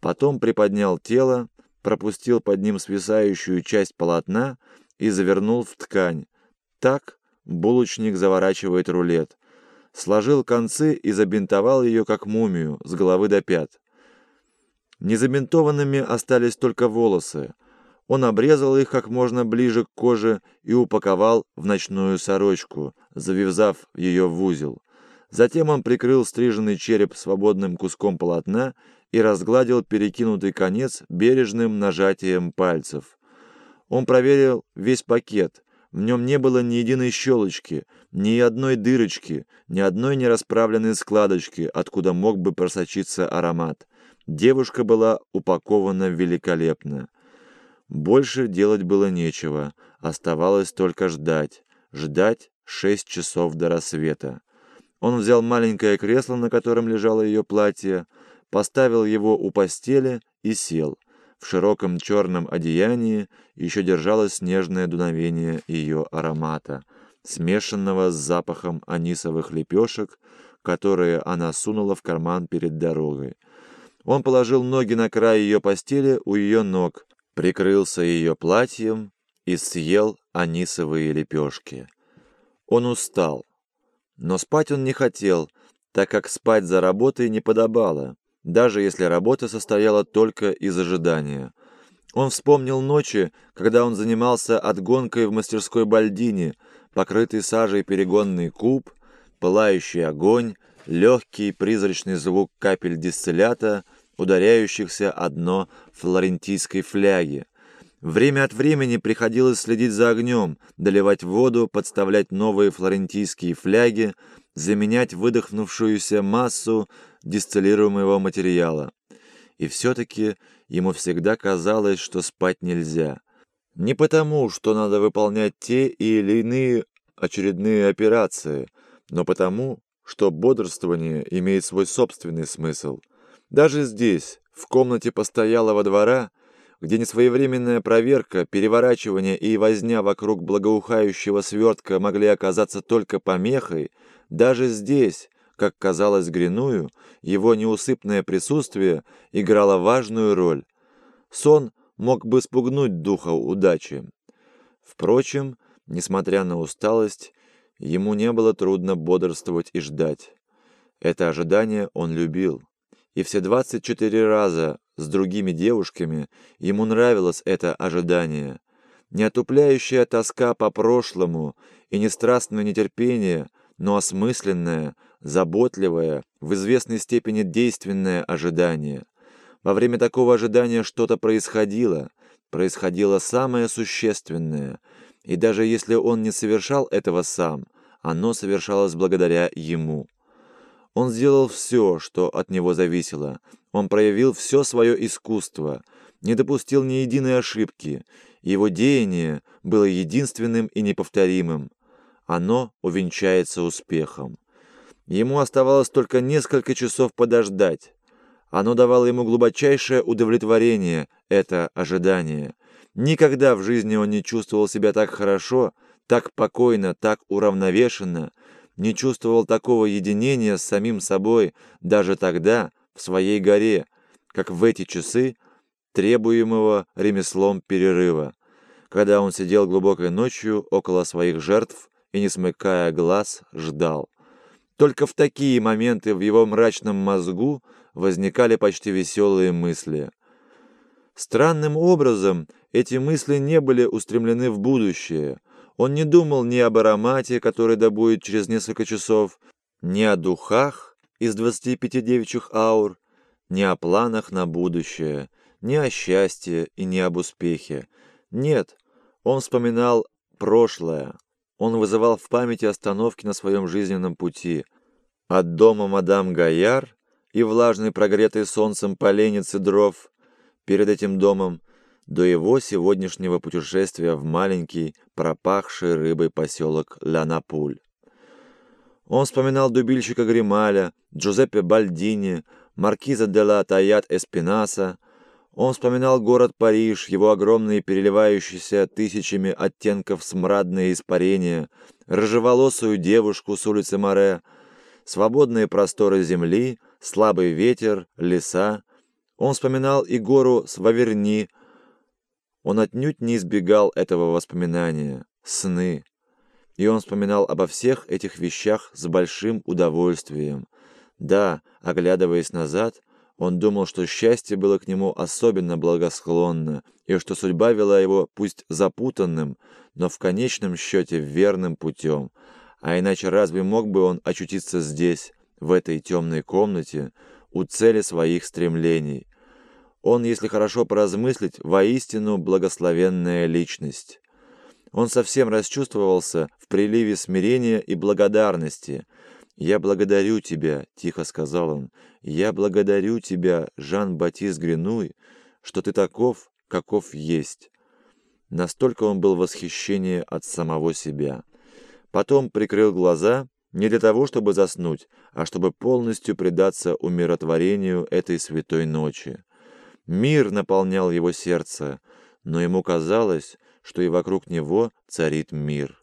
Потом приподнял тело, пропустил под ним свисающую часть полотна и завернул в ткань. Так булочник заворачивает рулет. Сложил концы и забинтовал ее, как мумию, с головы до пят. Незабинтованными остались только волосы. Он обрезал их как можно ближе к коже и упаковал в ночную сорочку, завязав ее в узел. Затем он прикрыл стриженный череп свободным куском полотна и разгладил перекинутый конец бережным нажатием пальцев. Он проверил весь пакет. В нем не было ни единой щелочки, ни одной дырочки, ни одной нерасправленной складочки, откуда мог бы просочиться аромат. Девушка была упакована великолепно. Больше делать было нечего, оставалось только ждать. Ждать шесть часов до рассвета. Он взял маленькое кресло, на котором лежало ее платье, поставил его у постели и сел. В широком черном одеянии еще держалось нежное дуновение ее аромата, смешанного с запахом анисовых лепешек, которые она сунула в карман перед дорогой. Он положил ноги на край ее постели у ее ног, прикрылся ее платьем и съел анисовые лепешки. Он устал, но спать он не хотел, так как спать за работой не подобало даже если работа состояла только из ожидания. Он вспомнил ночи, когда он занимался отгонкой в мастерской Бальдини, покрытый сажей перегонный куб, пылающий огонь, легкий призрачный звук капель дистиллята, ударяющихся о дно флорентийской фляги. Время от времени приходилось следить за огнем, доливать воду, подставлять новые флорентийские фляги, заменять выдохнувшуюся массу дистиллируемого материала. И все-таки ему всегда казалось, что спать нельзя. Не потому, что надо выполнять те или иные очередные операции, но потому, что бодрствование имеет свой собственный смысл. Даже здесь, в комнате постоялого двора, где несвоевременная проверка, переворачивание и возня вокруг благоухающего свертка могли оказаться только помехой, даже здесь, как казалось Гриную, его неусыпное присутствие играло важную роль. Сон мог бы спугнуть духа удачи. Впрочем, несмотря на усталость, ему не было трудно бодрствовать и ждать. Это ожидание он любил. И все 24 раза с другими девушками ему нравилось это ожидание. Неотупляющая тоска по прошлому и нестрастное нетерпение, но осмысленное – заботливое, в известной степени действенное ожидание. Во время такого ожидания что-то происходило, происходило самое существенное, и даже если он не совершал этого сам, оно совершалось благодаря ему. Он сделал все, что от него зависело, он проявил все свое искусство, не допустил ни единой ошибки, его деяние было единственным и неповторимым. Оно увенчается успехом. Ему оставалось только несколько часов подождать. Оно давало ему глубочайшее удовлетворение, это ожидание. Никогда в жизни он не чувствовал себя так хорошо, так покойно, так уравновешенно, не чувствовал такого единения с самим собой даже тогда, в своей горе, как в эти часы требуемого ремеслом перерыва, когда он сидел глубокой ночью около своих жертв и, не смыкая глаз, ждал. Только в такие моменты в его мрачном мозгу возникали почти веселые мысли. Странным образом эти мысли не были устремлены в будущее. Он не думал ни об аромате, который добудет через несколько часов, ни о духах из 25 девичьих аур, ни о планах на будущее, ни о счастье и ни об успехе. Нет, он вспоминал прошлое, он вызывал в памяти остановки на своем жизненном пути. От дома мадам Гаяр и влажной прогретой солнцем поленницы дров перед этим домом до его сегодняшнего путешествия в маленький, пропахший рыбой поселок Ланапуль. Он вспоминал дубильщика Грималя, Джузеппе Бальдини, маркиза де ла Таят Эспинаса, он вспоминал город Париж, его огромные переливающиеся тысячами оттенков смрадные испарения, рыжеволосую девушку с улицы Море, свободные просторы земли, слабый ветер, леса. Он вспоминал и гору Сваверни. Он отнюдь не избегал этого воспоминания. Сны. И он вспоминал обо всех этих вещах с большим удовольствием. Да, оглядываясь назад, он думал, что счастье было к нему особенно благосклонно, и что судьба вела его пусть запутанным, но в конечном счете верным путем. А иначе разве мог бы он очутиться здесь, в этой темной комнате, у цели своих стремлений? Он, если хорошо поразмыслить, воистину благословенная личность. Он совсем расчувствовался в приливе смирения и благодарности – «Я благодарю тебя», — тихо сказал он, — «я благодарю тебя, Жан-Батист Гринуй, что ты таков, каков есть». Настолько он был в восхищении от самого себя. Потом прикрыл глаза не для того, чтобы заснуть, а чтобы полностью предаться умиротворению этой святой ночи. Мир наполнял его сердце, но ему казалось, что и вокруг него царит мир.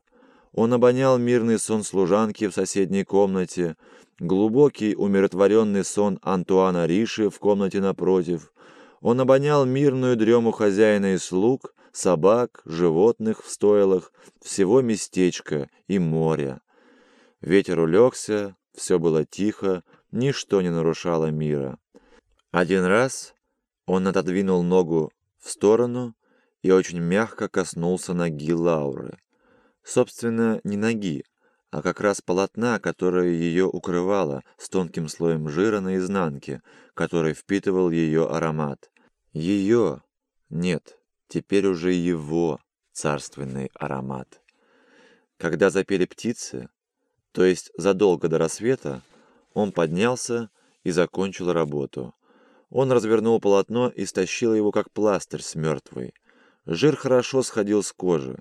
Он обонял мирный сон служанки в соседней комнате, глубокий умиротворенный сон Антуана Риши в комнате напротив. Он обонял мирную дрему хозяина и слуг, собак, животных в стойлах, всего местечка и моря. Ветер улегся, все было тихо, ничто не нарушало мира. Один раз он отодвинул ногу в сторону и очень мягко коснулся ноги Лауры. Собственно, не ноги, а как раз полотна, которое ее укрывало с тонким слоем жира на изнанке, который впитывал ее аромат. Ее, нет, теперь уже его царственный аромат. Когда запели птицы, то есть задолго до рассвета, он поднялся и закончил работу. Он развернул полотно и стащил его как пластырь с мертвой. Жир хорошо сходил с кожи,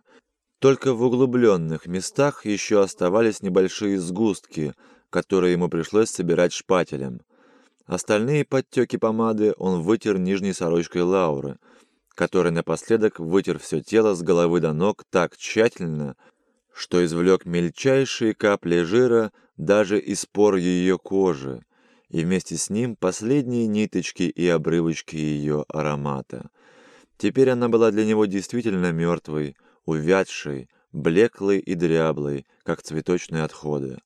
только в углубленных местах еще оставались небольшие сгустки, которые ему пришлось собирать шпателем. Остальные подтеки помады он вытер нижней сорочкой Лауры, который напоследок вытер все тело с головы до ног так тщательно, что извлек мельчайшие капли жира даже из пор ее кожи, и вместе с ним последние ниточки и обрывочки ее аромата. Теперь она была для него действительно мертвой, увядший, блеклый и дряблый, как цветочные отходы.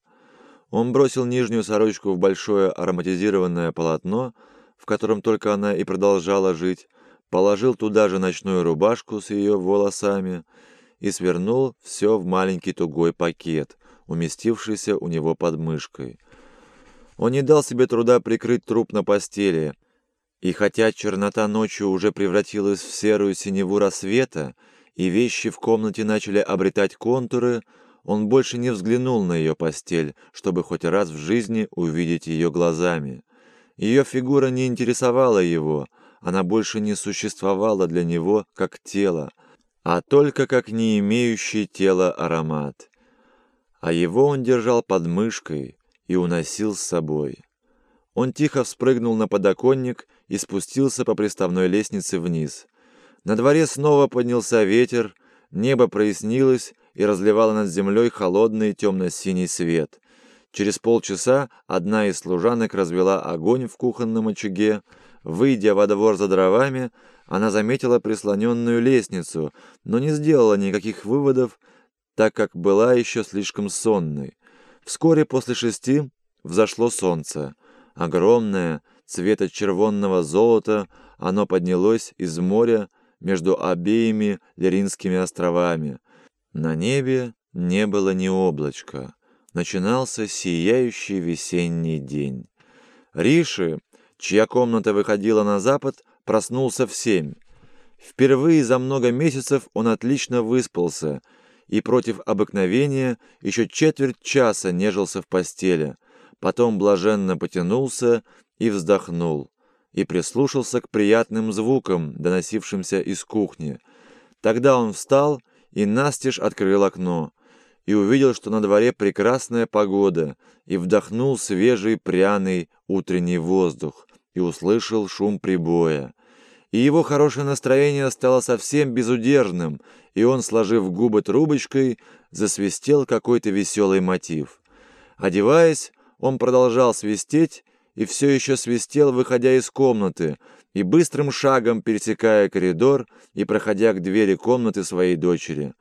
Он бросил нижнюю сорочку в большое ароматизированное полотно, в котором только она и продолжала жить, положил туда же ночную рубашку с ее волосами и свернул все в маленький тугой пакет, уместившийся у него под мышкой. Он не дал себе труда прикрыть труп на постели, и хотя чернота ночью уже превратилась в серую синеву рассвета, и вещи в комнате начали обретать контуры, он больше не взглянул на ее постель, чтобы хоть раз в жизни увидеть ее глазами. Ее фигура не интересовала его, она больше не существовала для него как тело, а только как не имеющий тела аромат. А его он держал под мышкой и уносил с собой. Он тихо вспрыгнул на подоконник и спустился по приставной лестнице вниз – на дворе снова поднялся ветер, небо прояснилось и разливало над землей холодный темно-синий свет. Через полчаса одна из служанок развела огонь в кухонном очаге. Выйдя во двор за дровами, она заметила прислоненную лестницу, но не сделала никаких выводов, так как была еще слишком сонной. Вскоре после шести взошло солнце. Огромное, цвета червонного золота, оно поднялось из моря, между обеими Леринскими островами. На небе не было ни облачка. Начинался сияющий весенний день. Риши, чья комната выходила на запад, проснулся в семь. Впервые за много месяцев он отлично выспался и против обыкновения еще четверть часа нежился в постели, потом блаженно потянулся и вздохнул и прислушался к приятным звукам, доносившимся из кухни. Тогда он встал и настежь открыл окно, и увидел, что на дворе прекрасная погода, и вдохнул свежий пряный утренний воздух, и услышал шум прибоя. И его хорошее настроение стало совсем безудержным, и он, сложив губы трубочкой, засвистел какой-то веселый мотив. Одеваясь, он продолжал свистеть, и все еще свистел, выходя из комнаты, и быстрым шагом пересекая коридор и проходя к двери комнаты своей дочери.